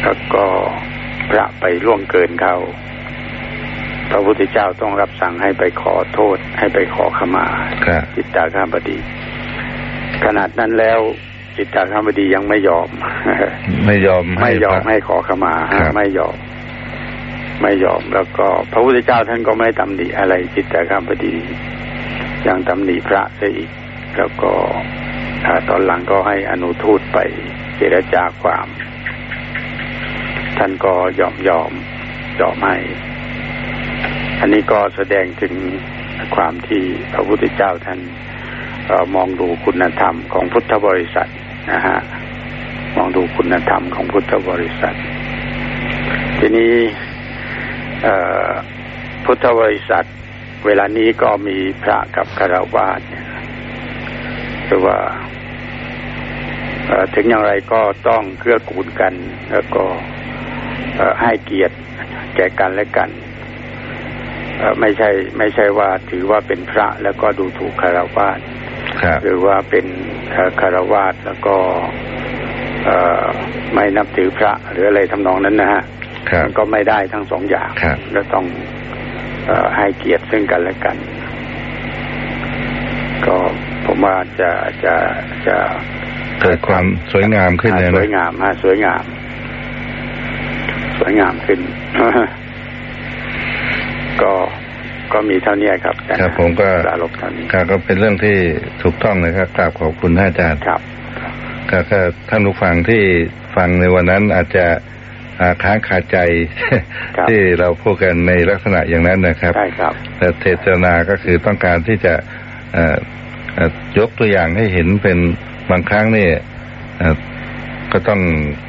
แล้วก็พระไปล่วงเกินเขาพระพุทธเจ้าต้องรับสั่งให้ไปขอโทษ ให้ไปขอขมาครับจิตตาคามบดี ขนาดนั้นแล้วจิตตาคามบดียังไม่ยอม ไม่ยอมไม่ยอมพระให้ขอขมาครับไม่ยอม ไม่ยอมแล้วก็ พระพุทธเจ้าท่านก็ไม่ตำหนิอะไรจิตตาคามบดียังตำหนิพระเสียอีก แล้วก็อ่าตอนหลังก็ให้อนุทูตไปเจรจาความ ท่านก็ยอมยอมยอมให้อันนี้ก็แสดงถึงความที่พระพุทธเจ้าท่าน เออมองดูคุณธรรมของพุทธบริษัทนะฮะมองดูคุณธรรมของพุทธบริษัท ทีนี้พุทธบริษัท เวลานี้ก็มีพระกับคารวาสเนี่ยคือว่าถึงอย่างไรก็ต้องเกื้อกูลกัน แล้วก็ให้เกียรติแก่กันและกันไม่ใช่ ไม่ใช่ว่าถือว่าเป็นพระแล้วก็ดูถูกคารวาส หรือว่าเป็นเอ่อคารวาสแล้วก็เอ่อไม่นับถือพระหรืออะไรทำนองนั้นนะฮะครับมันก็ไม่ได้ทั้งสองอย่างครับแล้วต้องเออให้เกียรติซึ่งกันและกัน ก็ผมว่าจะจะจะเกิดความสวยงามขึ้นเลยสนะวยงามฮะสวยงาม สวยงามขึ้น ก็ ก็มีเท่านี้ครับครับ ผมก็สารบเท่านี้ก็ก็เป็นเรื่องที่ถูกต้องนะครับกราบขอบคุณท่านอาจารย์ครับก็ก็ท่านผู้ฟังที่ฟังในวันนั้นอาจจะอ่าค้างคาใจครับที่เราพูดกันในลักษณะอย่างนั้นนะครับใช่ครับ แต่เทศนาก็คือต้องการที่จะเอ่อเอ่อยกตัวอย่างให้เห็นเป็นบางครั้งนี่เอ่อก็ต้อง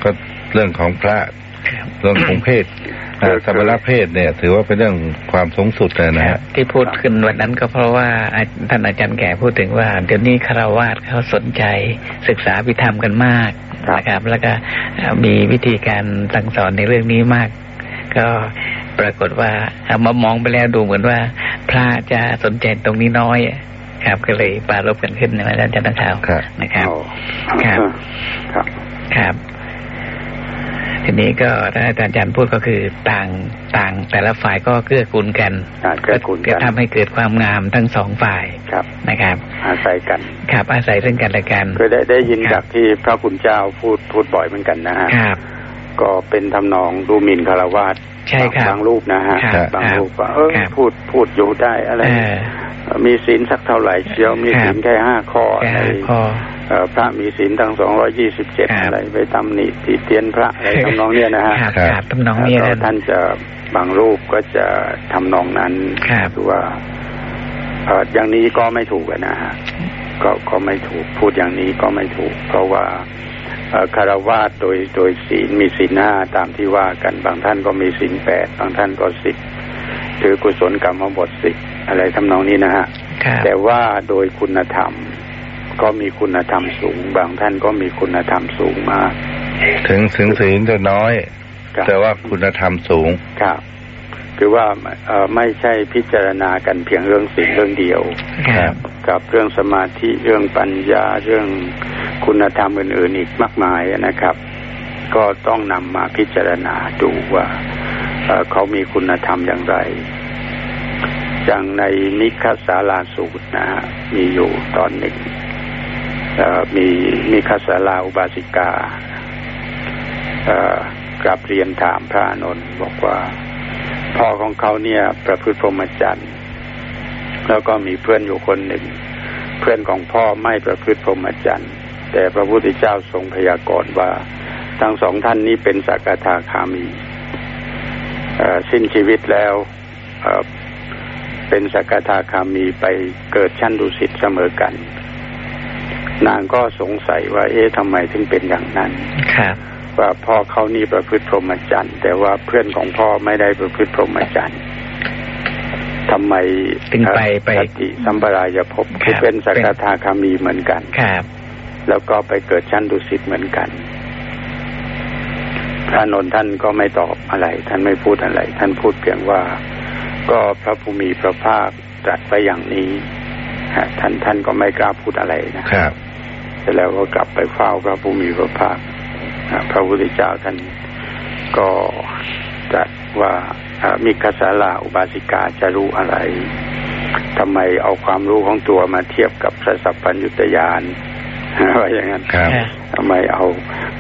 ก็เรื่องของพระ เรื่องของเพศเอ่อคือสมณเพศเนี่ย ถือว่าเป็นเรื่องความสูงสุดเลยนะครัฮะบที่พูดขึ้นวันนั้นก็เพราะว่าอาท่านอาจารย์แก่พูดถึงว่าเดี๋ยวนี้คารวาสเขาสนใจศึกษาพิธรรมกันมากครับนะครับ แล้วก็เอ่อมีวิธีการสั่งสอนในเรื่องนี้มาก ก็ปรากฏว่าเอามามองไปแล้วดูเหมือนว่า พระจะสนใจตรงนี้น้อยครับก็เลยปรารบกันขึ้นในวันอาจารย์นักข่าวครับนะครับโอ้ครับ ครับ ครับ ทีนี้ก็ท่านอาจารย์พูดก็คือต่างต่าง แต่ละฝ่ายก็เกื้อกูลกันอ่าเกื้อกูลกันทำให้เกิดความงามทั้งสองฝ่ายครับนะครับ อาศัยกันครับอาศัยซึ่งกันและกันเคยได้ได้ยินครับจากที่พระคุณเจ้าพูดพูดบ่อยเหมือนกันนะฮะครับก็เป็นทำนองดูหมิ่นคารวาสใช่ครับบางรูปนะฮะครับบางครับรูปว่าเออครับพูดพูดอยู่ได้อะไรเออมีศีลสักเท่าไหร่เชียวมีครับศีลแค่ห้าข้อแค่อะไร พอเอ่อพระมีศีลทั้งสองร้อยี่สิบเจ็ดครับอะไรไปตำหนิตีเตียนพระอะไรทำนองเนี้ยนะฮะครับครับครับทำนองนี้แล้วก็นะท่านจะบางรูปก็จะทำนองนั้นครับคือว่าเอ่ออย่างนี้ก็ไม่ถูกอะนะฮะก็ก็ไม่ถูกพูดอย่างนี้ก็ไม่ถูก เพราะว่าคารวาสโดยโดยศีลมีศีลห้าตามที่ว่ากันบางท่านก็มีศีลแปดบางท่านก็สิบถือกุศลกรรมบทสิบอะไรทำนองนี้นะฮะครับแต่ว่าโดยคุณธรรม ก็มีคุณธรรมสูง บางท่านก็มีคุณธรรมสูงมาก ถึงถึงศีลจะน้อยครับแต่ว่าคุณธรรมสูงครับคือว่าเอ่อไม่ใช่พิจารณากันเพียงเรื่องศีลเรื่องเดียวครับกับเรื่องสมาธิเรื่องปัญญาเรื่องคุณธรรมอื่นๆอีกมากมายนะครับ ก็ต้องนำมาพิจารณาดูว่าเอ่อเขามีคุณธรรมอย่างไรอย่างในนิคสาลาสูตรนะฮะมีอยู่ตอนหนึ่ง เอ่อมีนิคสาลาอุบาสิกากลับเรียนถามพระอานนท์บอกว่า พ่อของเขาเนี่ย ประพฤติพรหมจรรย์แล้วก็มีเพื่อนอยู่คนหนึ่ง เพื่อนของพ่อไม่ประพฤติพรหมจรรย์แต่พระพุทธเจ้าทรงพยากรณ์ว่าทั้งสองท่านนี้เป็นสักทาคามีสิ้นชีวิตแล้วเอ่อเป็นสักทาคามีไปเกิดชั้นดุสิตเสมอกัน นางก็สงสัยว่า เอ๊ะทำไมถึงเป็นอย่างนั้นครับว่าพ่อเขานี่ประพฤติพรหมจรรย์แต่ว่าเพื่อนของพ่อไม่ได้ประพฤติพรหมจรรย์ทำไมถึงไปไปสติสัมปรายภพครับคือเป็นสกทาคามีเหมือนกันครับ แล้วก็ไปเกิดชั้นดุสิตเหมือนกันพระนนท์ท่านก็ไม่ตอบอะไร ท่านไม่พูดอะไร ท่านพูดเพียงว่า ก็พระภูมิพระภาคตรัสไปอย่างนี้ฮะท่านท่านก็ไม่กล้าพูดอะไรนะครับเส ร็จแล้วก็กลับไปเฝ้าพระภูมิพระภาคอ่าพระพุทธเจ้าท่านก็ตรัสว่าอ่ามิคสาลาอุบาสิกาจะรู้อะไรทำไมเอาความรู้ของตัวมาเทียบกับพระสัพพัญญุตยานว่าอย่างนั้นครับทำไมเอา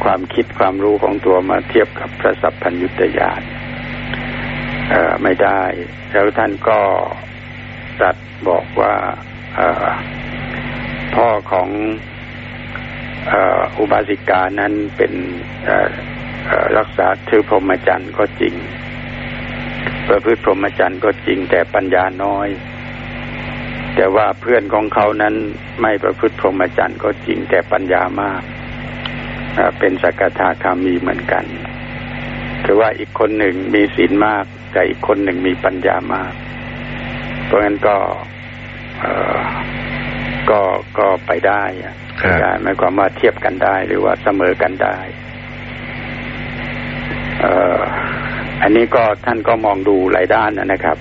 ความคิดความรู้ของตัวมาเทียบกับพระสัพพัญญุตยานเอ่อไม่ได้ แล้วท่านก็ตรัสบอกว่าเอ่อพ่อของเอุบาสิกานั้นเป็นรักษาถือพรหมจรรย์ก็จริง ประพฤติพรหมจรรย์ก็จริงแต่ปัญญาน้อย แต่ว่าเพื่อนของเขานั้นไม่ประพฤติพรหมจรรย์ก็จริงแต่ปัญญามาก เป็นสกทาคามีเหมือนกันคือว่าอีกคนหนึ่งมีศีลมากแต่อีกคนหนึ่งมีปัญญามาก เพราะงั้นก็ ก็ก็ไปได้อะครับไปได้หมายความว่าเทียบกันได้หรือว่าเสมอกันได้ เอ่ออันนี้ก็ท่านก็มองดูหลายด้านนะครับ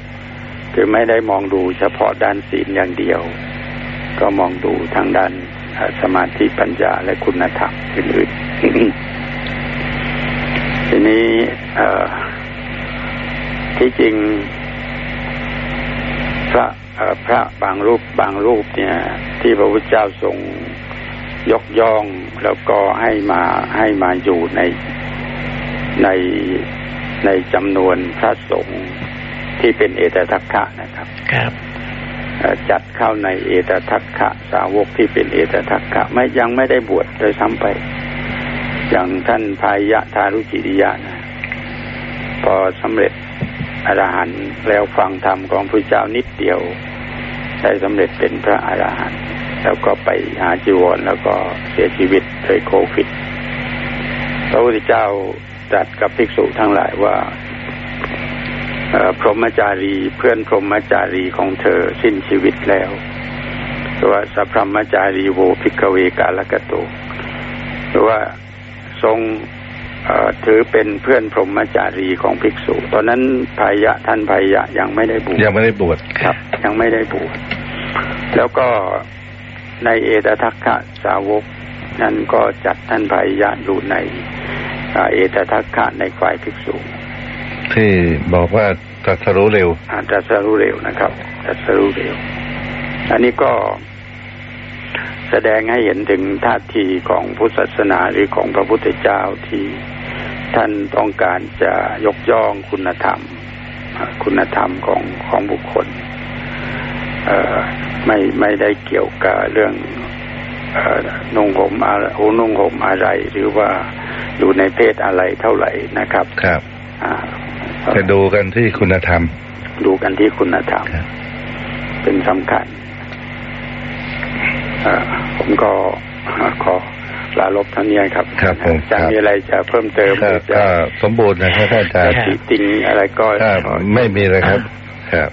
คือไม่ได้มองดูเฉพาะด้านศีลอย่างเดียว ก็มองดูทางด้านเอ่อสมาธิปัญญาและคุณธรรมอื่นๆทีนี้เอ่อที่จริง พระเอ่อพระบางรูปบางรูปเนี่ย ที่พระพุทธเจ้าทรงยกย่องแล้วก็ให้มาให้มาอยู่ในในในจำนวนพระสงฆ์ที่เป็นเอตทัคคะนะครับครับเอ่อจัดเข้าในเอตทัคคะสาวกที่เป็นเอตทัคคะไม่ยังไม่ได้บวชโดยซ้ำไป อย่างท่านพายะทารุจิริยะนะพอสำเร็จ อรหันต์แล้วฟังธรรมของพระเจ้านิดเดียว ได้สำเร็จเป็นพระอรหันต์แล้วก็ไปหาจีวรแล้วก็เสียชีวิตโดยโควิดพระพุทธเจ้าตรัสกับภิกษุทั้งหลายว่าพรหมจารีเพื่อนพรหมจารีของเธอสิ้นชีวิตแล้วหรือว่าสัพพมจารีโวภิกเวกาลกะโตหรือว่าทรง ถือเป็นเพื่อนพรหมจารีของภิกษุ ตอนนั้นพายะท่านพายะยังไม่ได้บวชยังไม่ได้บวชครับ ยังไม่ได้บวชแล้วก็ในเอตทัคคะสาวกนั้นก็จัดท่านพายะอยู่ในอ่าเอตทัคคะในฝ่ายภิกษุ ที่บอกว่าตรัสรู้เร็วอาตรัสรู้เร็วนะครับตรัสรู้เร็ว อันนี้ก็แสดงให้เห็นถึงท่าทีของพุทธศาสนาหรือของพระพุทธเจ้าที่ ท่านต้องการจะยกย่องคุณธรรมอ่าคุณธรรมของของบุคคลเอ่อไม่ไม่ได้เกี่ยวกับเรื่องเอ่อนุ่งห่มอะไรโอ้นุ่งห่มอะไร หรือว่าอยู่ในเพศอะไรเท่าไหร่นะครับ ครับอ่าจะดูกันที่คุณธรรม ดูกันที่คุณธรรมครับเป็นสำคัญเอ่อผมก็ขอ ปลารบเท่านี้ครับครับผมอาจารย์มีอะไรจะเพิ่มเติมก็หรือจะก็สมบูรณ์นะครับท่านอาจารย์ติติงอะไรก็ก็ไม่มีเลยครับ ครับ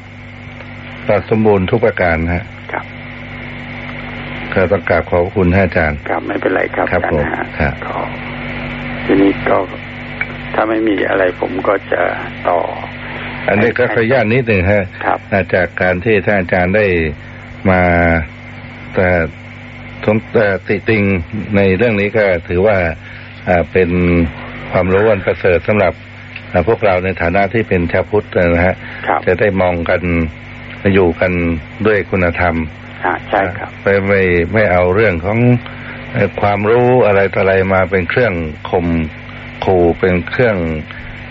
ก็สมบูรณ์ทุกประการฮะครับก็ต้องกราบขอบพระคุณท่านอาจารย์ครับไม่เป็นไรครับครับอาจารย์ผมนะฮะครับก็ทีนี้ก็ถ้าไม่มีอะไรผมก็จะต่อ อันนี้ก็ขออนุญาตนิดหนึ่งฮะครับอ่าจากการที่ท่านอาจารย์ได้มาแต่ ทงเอ่อติติงในเรื่องนี้ก็ถือว่าอ่าเป็นความรู้อันประเสริฐสำหรับอ่าพวกเราในฐานะที่เป็นชาวพุทธนะฮะครับจะได้มองกันอยู่กันด้วยคุณธรรมอ่าใช่ครับไม่ไม่ไม่เอาเรื่องของเอ่อความรู้อะไรต่ออะไรมาเป็นเครื่องข่มขู่เป็นเครื่อง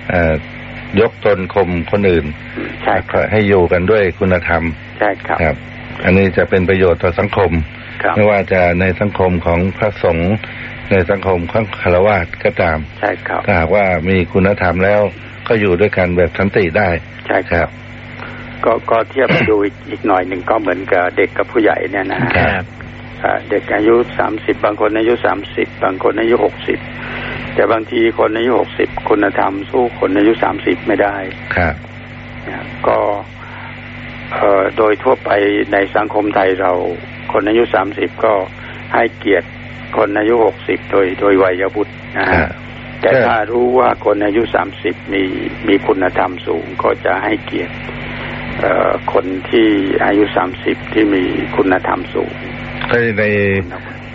เออยกตนข่มคนอื่นอืมใช่ครับให้อยู่กันด้วยคุณธรรมใช่ครับครับ อันนี้จะเป็นประโยชน์ต่อสังคมครับ ไม่ว่าจะในสังคมของพระสงฆ์ในสังคมของคารวะก็ตามใช่ครับถ้าหากว่ามีคุณธรรมแล้วก็อยู่ด้วยกันแบบสันติได้ใช่ครับ ก็ก็เทียบดูอีกอีกหน่อยหนึ่งก็เหมือนกับเด็กกับผู้ใหญ่เนี่ยนะฮะครับอ่าเด็กอายุสามสิบบางคนอายุสามสิบบางคนอายุหกสิบแต่บางทีคนอายุหกสิบคุณธรรมสู้คนอายุสามสิบไม่ได้ครับนะก็เอ่อโดยทั่วไปในสังคมไทยเรา คนอายุสามสิบก็ให้เกียรติคนอายุหกสิบโดยโดยวัยวุฒินะครัฮะบแต่ถ้ารู้ว่าคนอายุสามสิบมีมีคุณธรรมสูงก็จะให้เกียรติเอ่อคนที่อายุสามสิบที่มีคุณธรรมสูงก็ใน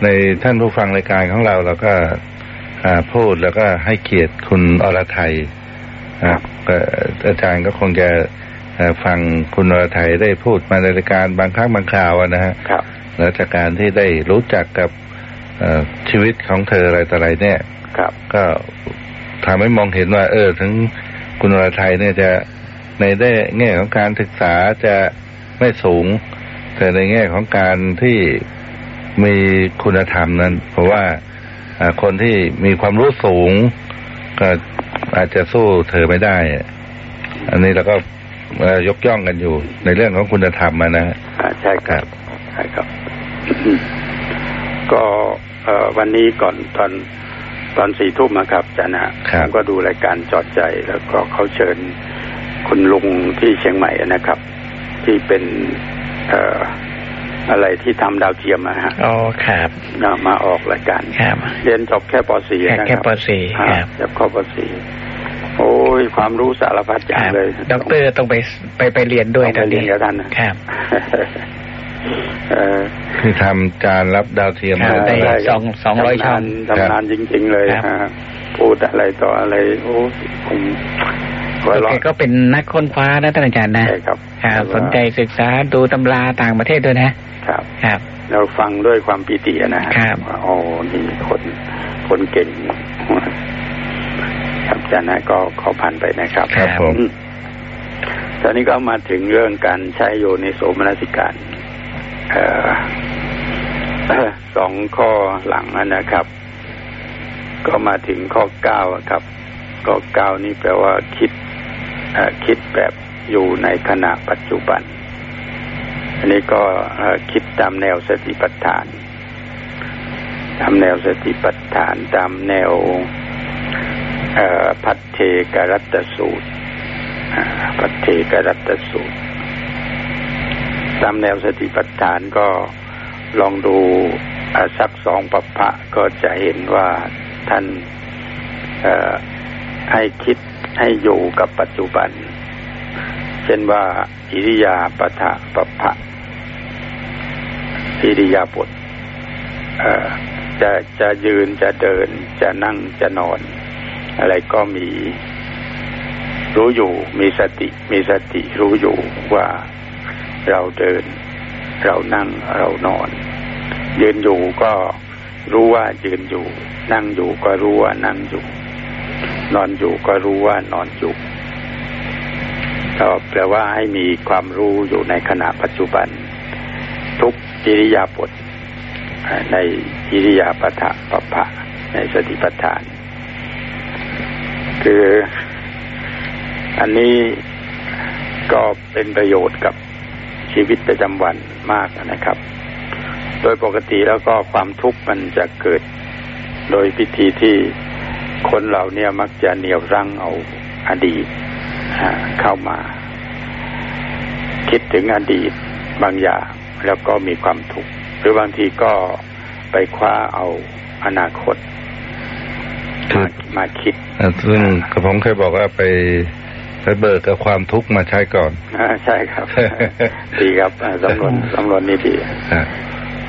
ในท่านผู้ฟังรายการของเราเราก็อ่าพูดแล้วก็ให้เกียรติคุณอรไทยนะครับก็อาจารย์ก็คงจะเอ่อฟังคุณอรไทยได้พูดมาในรายการบางครั้งบางคราวอะนะฮะครับ แล้วจากการที่ได้รู้จักกับเอ่อชีวิตของเธออะไรต่ออะไรเนี่ยครับ ก็ทำให้มองเห็นว่า เออ ถึงคุณอรไทยเนี่ยจะในได้แง่ของการศึกษาจะไม่สูง แต่ในแง่ของการที่มีคุณธรรมนั้น เพราะว่าอ่าคนที่มีความรู้สูง ก็อาจจะสู้เธอไม่ได้ อันนี้เราก็เอ่อยกย่องกันอยู่ในเรื่องของคุณธรรมอะนะฮะอ่าใช่ครับใช่ครับ ก็เอ่อวันนี้ก่อนตอนตอนสี่ทุ่มนะครับอาจารย์นะฮะครับผมก็ดูรายการจอดใจ แล้วก็เขาเชิญคุณลุงที่เชียงใหม่นะครับ ที่เป็นเอ่ออะไรที่ทำดาวเทียมนะฮะอ๋อครับมามาออกรายการครับเรียนจบแค่ป .4 แค่นะคแค่รับปสี่อ่าครับจบแค่ป .4 โอ้ยความรู้สารพัดอคย่างรับเลยด็อกเตอร์ต้องไปไปไปเรียนด้วยต้องตไปอนเรียนี้นกับท่านนะครับ เอ่อที่ทำการรับดาวเทียมครับมาได้ใช่สองสองร้อยช่องทำงานทำงานจริง ๆ เลยครับฮะพูดอะไรต่ออะไรโอ้ผมหัวเราะแกก็เป็นนักค้นคว้านะท่านอาจารย์นะใช่ครับครับสนใจศึกษาดูตำราต่างประเทศด้วยนะ ครับครับเราฟังด้วยความปีติอะนะฮะครับว่าโอ้นี่คนคนเก่งครับอาจารย์นะก็ขอผ่านไปนะครับ ครับผมอืมตอนนี้ก็มาถึงเรื่องการใช้โยนิโสมนสิการเอ่อ สองข้อหลังนะครับ ก็มาถึงข้อเก้าครับ ข้อเก้านี่แปลว่าคิดอคิดแบบอยู่ในขณะปัจจุบัน อันนี้ก็คิดตามแนวสติปัฏฐาน ตามแนวสติปัฏฐานตามแนวพัทเทกรัตตสูตรพัทเทกรัตตสูตร ตามแนวสติปัฏฐานก็ลองดูสักสองปัปพะก็จะเห็นว่าท่านให้คิดให้อยู่กับปัจจุบัน เช่นว่า อิริยาปถะปัปพะอิริยาบถจะจะยืนจะเดินจะนั่งจะนอน อะไรก็มี รู้อยู่มีสติมีสติรู้อยู่ว่า เราเดิน เรานั่งเรานอน ยืนอยู่ก็รู้ว่ายืนอยู่ นั่งอยู่ก็รู้ว่านั่งอยู่ นอนอยู่ก็รู้ว่านอนอยู่ก็แปลว่าให้มีความรู้อยู่ในขณะปัจจุบัน ทุกอิริยาบถในอิริยาปถะปะพะในสติปัฏฐาน คืออันนี้ก็เป็นประโยชน์กับ ชีวิตประจำวันมากนะครับ โดยปกติแล้วก็ความทุกข์มันจะเกิดโดยพิธีที่คนเราเนี่ยมักจะเหนี่ยวรั้งเอาอดีตเข้ามา คิดถึงอดีตบางอย่างแล้วก็มีความทุกข์หรือบางทีก็ไปคว้าเอาอนาคตมามาคิดซึ่งผมเคยบอกว่าไป ไปเบิกกับความทุกข์มาใช้ก่อนอใช่ครับ ดีครับสำนวนสำนวนนี้ดี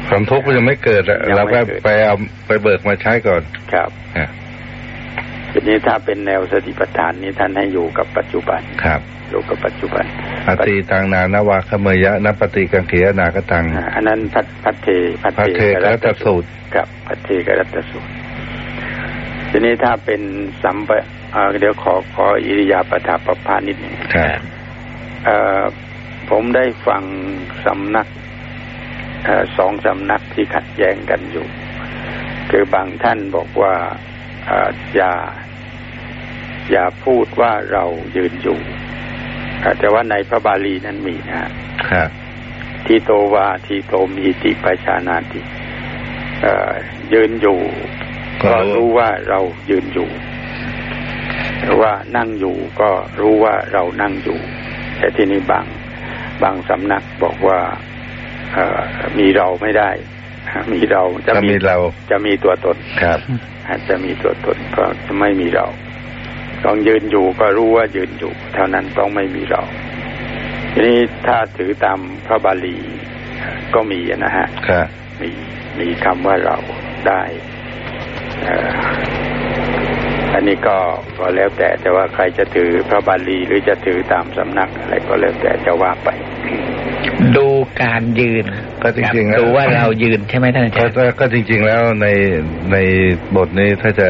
ความทุกข์มันยังไม่เกิดเราก็ไปเอาไปเบิกมาใช้ก่อนครับทีนี้ถ้าเป็นแนวสติปัฏฐานนี้ท่านให้อยู่กับปัจจุบันครับอยู่กับปัจจุบันปฏิทางนานวาคเมยะนปฏิกังเขียนากตังอันนั้นพัพัเทพัเทกรัตสูตรกับพัเทกรัตสูตร ทีนี้ถ้าเป็นสัมป เดี๋ยวขอขออิริยาปถาปภานิดนึงครับผมได้ฟังสำนักสองสำนักที่ขัดแย้งกันอยู่ คือบางท่านบอกว่าอย่า อย่าพูดว่าเรายืนอยู่แต่ว่าในพระบาลีนั้นมีนะครับทีโตวาทีโตมีติปชานาติยืนอยู่ ก็รู้ว่าเรายืนอยู่แต่ ว่านั่งอยู่ก็รู้ว่าเรานั่งอยู่ แต่ที่นี้บางบางสำนักบอกว่ามีเราไม่ได้ มีเราจะมีเราจะมีตัวตนครับอาจจะมีตัวตนก็จะไม่มีเราต้องยืนอยู่ก็รู้ว่ายืนอยู่ เท่านั้นต้องไม่มีเราทีนี้ถ้าถือตามพระบาลีก็มีนะฮะมีมีคำว่าเราได้ อันนี้ก็ก็แล้วแต่แต่ว่าใครจะถือพระบาลีหรือจะถือตามสำนักอะไรก็แล้วแต่จะว่าไป ดูการยืนก็จริงๆดูว่าเรายืนใช่ไหมท่านอาจารย์ก็จริง ๆ แล้วในในบทนี้ถ้าจะ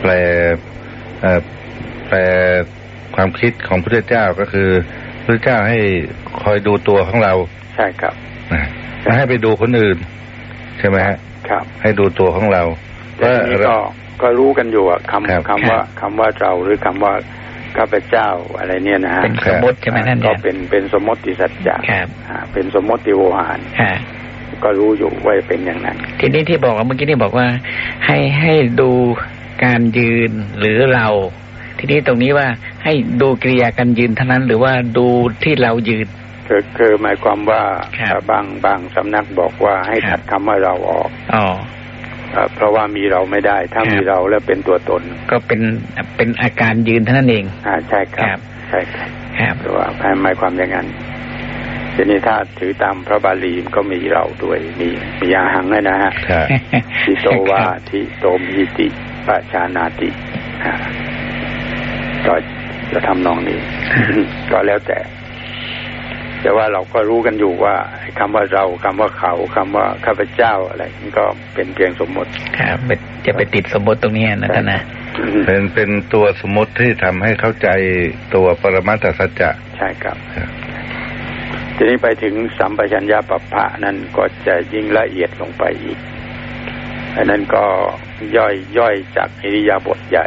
แปลแปลความคิดของพระเจ้าก็คือพระเจ้าให้คอยดูตัวของเรา ใช่ครับไม่ให้ไปดูคนอื่น ใช่ไหมฮะครับ ให้ดูตัวของเราก็ ก็รู้กันอยู่อะคำคำว่าคำว่าเราหรือคำว่าข้าพเจ้าอะไรเนี่ยนะฮะเป็นสมมติใช่ไหมนั่นก็เป็นเป็นสมมติสัจจะเป็นสมมติโวหารก็รู้อยู่ว่าเป็นอย่างนั้น ทีนี้ที่บอกเมื่อกี้นี่บอกว่า ให้ให้ดูการยืนหรือเรา ทีนี้ตรงนี้ว่าให้ดูกิริยาการยืนเท่านั้น หรือว่าดูที่เรายืนคือคือหมายความว่าบางบางสำนักบอกว่าให้ตัดคำว่าเราออกอ๋อ เพราะว่ามีเราไม่ได้ ถ้ามีเราแล้วเป็นตัวตน ก็เป็นเป็นอาการยืนเท่านั้นเองอ่าใช่ครับ ใช่ครับครับเพราะว่าหมายความอย่างนั้นทีนี้ถ้าถือตามพระบาลีก็มีเราด้วย มีมีอาหังเลยนะฮะทิโตวาทิโตมิติปะชานาติก็จะทำนองนี้ ก็แล้วแต่ แต่ว่าเราก็รู้กันอยู่ว่าคำว่าเราคำว่าเขาคำว่าข้าพเจ้าอะไรมันก็เป็นเพียงสมมติครับจะไปติดสมมติตรงนี้นะท่านนะเป็นเป็นตัวสมมติที่ทำให้เข้าใจตัวปรมาตสัจจะใช่ครับทีนี้ไปถึงสัมปชัญญะปัปพะนั้นก็จะยิ่งละเอียดลงไปอีกอันนั้นก็ย่อยย่อยจากอิริยาบถใหญ่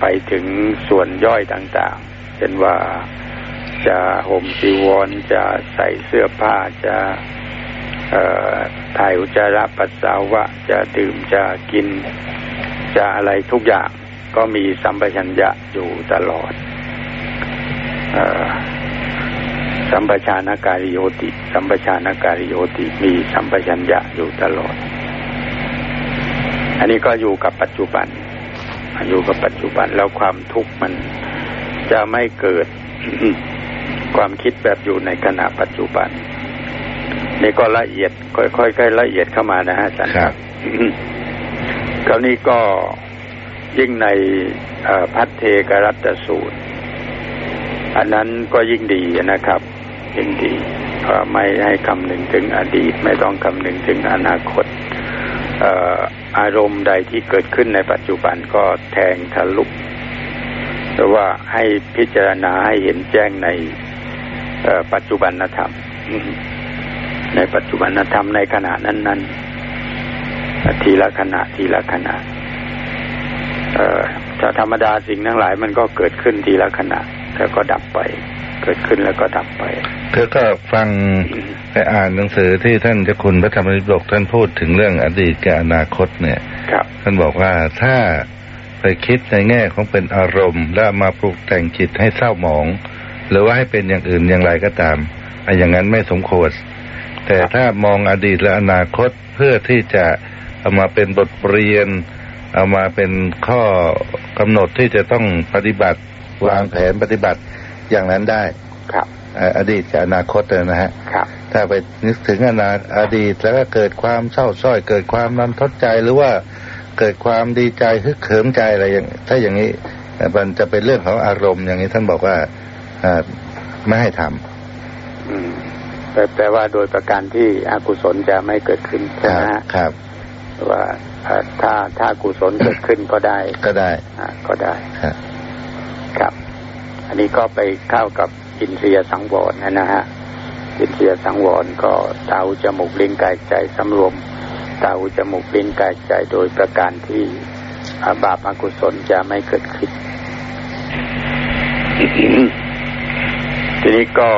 ไปถึงส่วนย่อยต่างๆเป็นว่า จะห่มจีวรจะใส่เสื้อผ้าจะถ่ายอุจจาระปัสสาวะ จะดื่มจะกิน จะอะไรทุกอย่างก็มีสัมปชัญญะอยู่ตลอดสัมปชานการิโยติ สัมปชานการิโยติมีสัมปชัญญะอยู่ตลอด อันนี้ก็อยู่กับปัจจุบัน อยู่กับปัจจุบันแล้วความทุกข์มันจะไม่เกิด ความคิดแบบอยู่ในขณะปัจจุบัน นี่ก็ละเอียด ค่อยๆละเอียดเข้ามานะฮะอาจารย์ครับคราวนี้ก็ยิ่งในพัทเทกรัตสูตร อันนั้นก็ยิ่งดีนะครับ ยิ่งดีไม่ให้คำหนึ่งถึงอดีต ไม่ต้องคำหนึ่งถึงอนาคตอารมณ์ใดที่เกิดขึ้นในปัจจุบันก็แทงทะลุหรือว่าให้พิจารณาให้เห็นแจ้งใน ปัจจุบันธรรม ในปัจจุบันธรรมในขณะนั้นนั้นทีละขณะทีละขณะถ้าธรรมดาสิ่งทั้งหลายมันก็เกิดขึ้นทีละขณะแล้วก็ดับไป เกิดขึ้นแล้วก็ดับไป เธอก็ฟังไปอ่านหนังสือที่ท่านเจ้าคุณพระธรรมนิบกท่านพูดถึงเรื่องอดีตกับอนาคตเนี่ยครับ ท่านบอกว่าถ้าไปคิดในแง่ของเป็นอารมณ์ แล้วมาปลุกแต่งจิตให้เศร้าหมอง หรือว่าให้เป็นอย่างอื่นอย่างไรก็ตามไอ้อย่างนั้นไม่สมควร แต่ถ้ามองอดีตและอนาคตเพื่อที่จะเอามาเป็นบทเรียน เอามาเป็นข้อกำหนดที่จะต้องปฏิบัติ วางแผนปฏิบัติอย่างนั้นได้ครับเอ่ออดีตกับอนาคตนะฮะครับ ถ้าไปนึกถึงอนาอดีตแล้วก็เกิดความเศร้าส้อย เกิดความรันทดใจหรือว่าเกิดความดีใจฮึกเหิมใจอะไรอย่าง ถ้าอย่างนี้เอ่อมันจะเป็นเรื่องของอารมณ์อย่างนี้ท่านบอกว่าอ่า ไม่ให้ทำอืมแปลแปลว่าโดยประการที่อกุศลจะไม่เกิดขึ้นคใช่รัไหมบฮะครับ ว่าเอ่อถ้าถ้ากุศลเกิดขึ้นก็ได้ ก็ได้อ่าก็ได้ครับครับ อันนี้ก็ไปเข้ากับอินทรียสังวรนะนะฮะอินทรียสังวรก็ตาหูจมูกลิ้นกายใจสำรวมตาหูจมูกลิ้นกายใจโดยประการที่อาบาปอกุศลจะไม่เกิดขึ้น ทีนี้ก็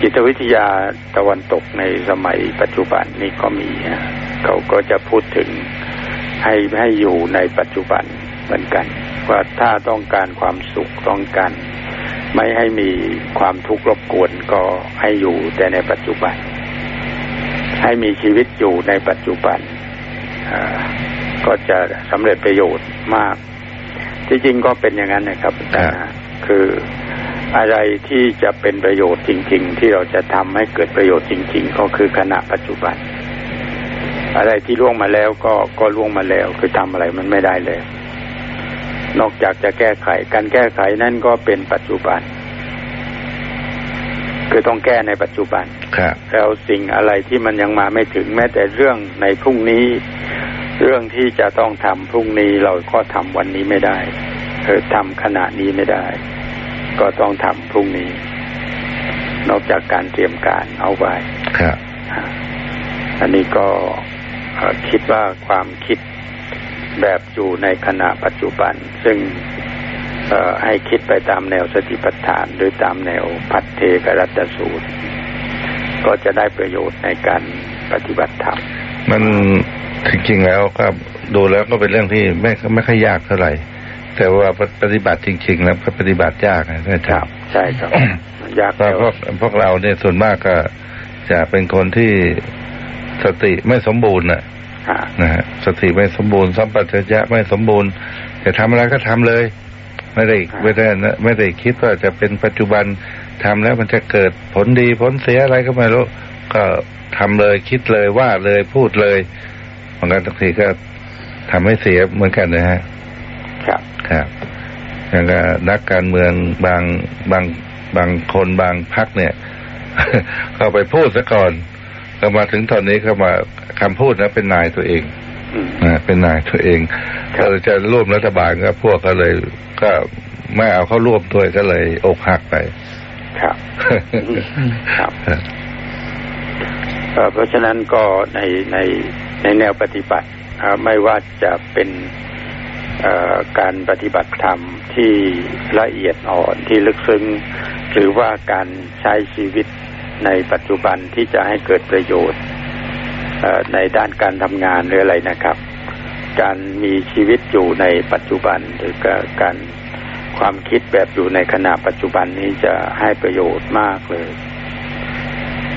จิตวิทยาตะวันตกในสมัยปัจจุบันนี้ก็มีเขาก็จะพูดถึงให้ให้อยู่ในปัจจุบันเหมือนกัน ว่าถ้าต้องการความสุขต้องการไม่ให้มีความทุกข์รบกวนก็ให้อยู่แต่ในปัจจุบัน ให้มีชีวิตอยู่ในปัจจุบันก็จะสำเร็จประโยชน์มาก ที่จริงก็เป็นอย่างนั้นนะครับอาจารย์ คืออะไรที่จะเป็นประโยชน์จริง ๆ ที่เราจะทำให้เกิดประโยชน์จริง ๆ ก็คือขณะปัจจุบัน อะไรที่ล่วงมาแล้วก็ก็ล่วงมาแล้ว คือทำอะไรมันไม่ได้แล้วนอกจากจะแก้ไขการแก้ไขนั่นก็เป็นปัจจุบัน คือต้องแก้ในปัจจุบันครับแล้วสิ่งอะไรที่มันยังมาไม่ถึงแม้แต่เรื่องในพรุ่งนี้ เรื่องที่จะต้องทำพรุ่งนี้เราก็ทำวันนี้ไม่ได้เออทำขณะนี้ไม่ได้ ก็ต้องทำพรุ่งนี้ นอกจากการเตรียมการเอาไว้ครับอ่าอันนี้ก็เอ่อคิดว่าความคิดแบบอยู่ในขณะปัจจุบัน ซึ่งเอ่อให้คิดไปตามแนวสติปัฏฐาน หรือตามแนวพัฒเทกรัตสูตร ก็จะได้ประโยชน์ในการปฏิบัติธรรมมันจริงๆแล้วก็ดูแล้วก็เป็นเรื่องที่ไม่ไม่ค่อยยากเท่าไหร่ แต่ว่าปฏิบัติจริง ๆ แล้วก็ปฏิบัติยากนะท่านอาจารย์ใช่ครับมันยากเพราะพวกพวกเราเนี่ยส่วนมากก็จะเป็นคนที่สติไม่สมบูรณ์น่ะอ่านะฮะสติไม่สมบูรณ์สัมปชัญญะไม่สมบูรณ์จะทำอะไรก็ทำเลย ไม่ได้ไม่ได้นะไม่ได้คิดว่าจะเป็นปัจจุบันทำแล้วมันจะเกิดผลดีผลเสียอะไรก็ไม่รู้ก็ทำเลยคิดเลยว่าเลยพูดเลยบางครั้งบางทีก็ทำให้เสียเหมือนกันนะฮะ ครับครับอย่างกับนักการเมืองบางบางบางคนบางพักเนี่ย เขาไปพูดซะก่อนก็มาถึงตอนนี้เขามาคำพูดนะเป็นนายตัวเองอืมนะเป็นนายตัวเองครัก็บจะร่วมรัฐบาลก็พวกก็เลย ก็ไม่เอาเข้าร่วมด้วยก็เลยอกหักไป ครับ ครับเอ่อเพราะฉะนั้นก็ในในในแนวปฏิบัติอ่าไม่ว่าจะเป็นเอ่อ การปฏิบัติธรรมที่ละเอียดอ่อนที่ลึกซึ้ง หรือว่าการใช้ชีวิตในปัจจุบันที่จะให้เกิดประโยชน์เอ่อในด้านการทำงานหรืออะไรนะครับ การมีชีวิตอยู่ในปัจจุบันหรือก็การความคิดแบบอยู่ในขณะปัจจุบันนี้จะให้ประโยชน์มากเลย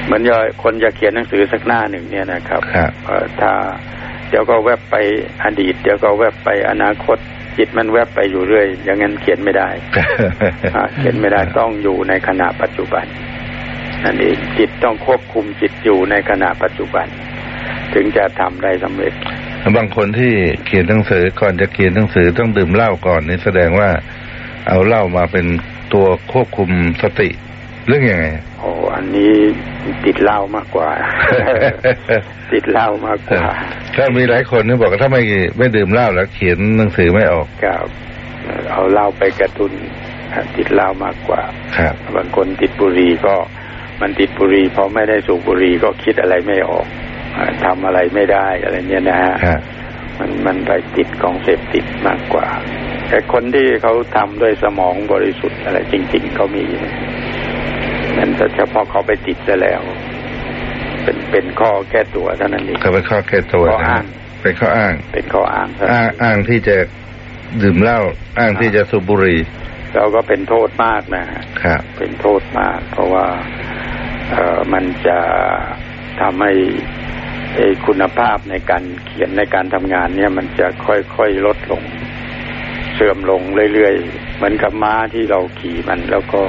เหมือนย่อยคนจะเขียนหนังสือสักหน้าหนึ่งเนี่ยนะครับครับเอ่อถ้าเดี๋ยวก็แวบไปอดีต เดี๋ยวก็แวบไปอนาคตจิตมันแวบไปอยู่เรื่อย อย่างนั้นเขียนไม่ได้อ่าเขียนไม่ได้ต้องอยู่ในขณะปัจจุบันนั่นเองจิตต้องควบคุมจิตอยู่ในขณะปัจจุบัน ถึงจะทำได้สำเร็จ บางคนที่เขียนหนังสือก่อนจะเขียนหนังสือต้องดื่มเหล้าก่อนนี่แสดงว่าเอาเหล้ามาเป็นตัวควบคุมสติ เรื่องยังไงโอ้อันนี้ติดเหล้ามากกว่า ติดเหล้ามากกว่าก็มีหลายคนที่บอกว่าถ้าไม่ไม่ดื่มเหล้าแล้วเขียนหนังสือไม่ออกครับเอาเหล้าไปกระตุนติดเหล้ามากกว่าครับบางคนติดบุหรี่ก็มันติดบุหรี่พอไม่ได้สูบบุหรี่ก็คิดอะไรไม่ออกอ่าทำอะไรไม่ได้อะไรเนี่ยนะฮะครับมันมันไปติดของเสพติดมากกว่า แต่คนที่เขาทำด้วยสมองบริสุทธิ์อะไรจริง ๆ เขามี นั่นแต่เฉพาะเขาไปติดซะแล้ว เป็นเป็นข้อแก้ตัวเท่านั้นเองก็เป็นข้อแก้ตัวข้อนะอ้างเป็นข้ออ้าง เป็นข้ออ้างเท่าอ้านั้งนอ้างที่จะดื่มเหล้าอ้างที่จะสูบบุหรี่เราก็เป็นโทษมากนะฮะครับเป็นโทษมาก เพราะว่าเอ่อมันจะทำให้ไอ้คุณภาพในการเขียนในการทำงานเนี่ย มันจะค่อยๆลดลง เสื่อมลงเรื่อยๆ เหมือนกับม้าที่เราขี่มันแล้วก็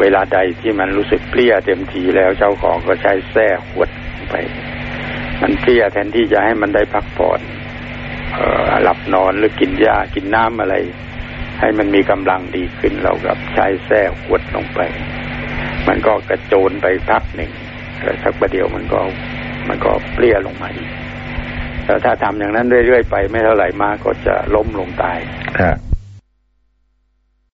เวลาใดที่มันรู้สึกเปรี้ยเต็มทีแล้วเจ้าของก็ใช้แส้ขวดไป มันเปรี้ยแทนที่จะให้มันได้พักผ่อนหลับนอนหรือกินยากินน้ำอะไร ให้มันมีกำลังดีขึ้นเรากับใช้แส้ขวดลงไป มันก็กระโจนไปพักหนึ่งแล้วสักประเดี๋ยวมันก็มันก็เปรี้ยลงมาอีกแล้วถ้าทำอย่างนั้นเรื่อยๆไปไม่เท่าไหร่มากก็จะล้มลงตายครับ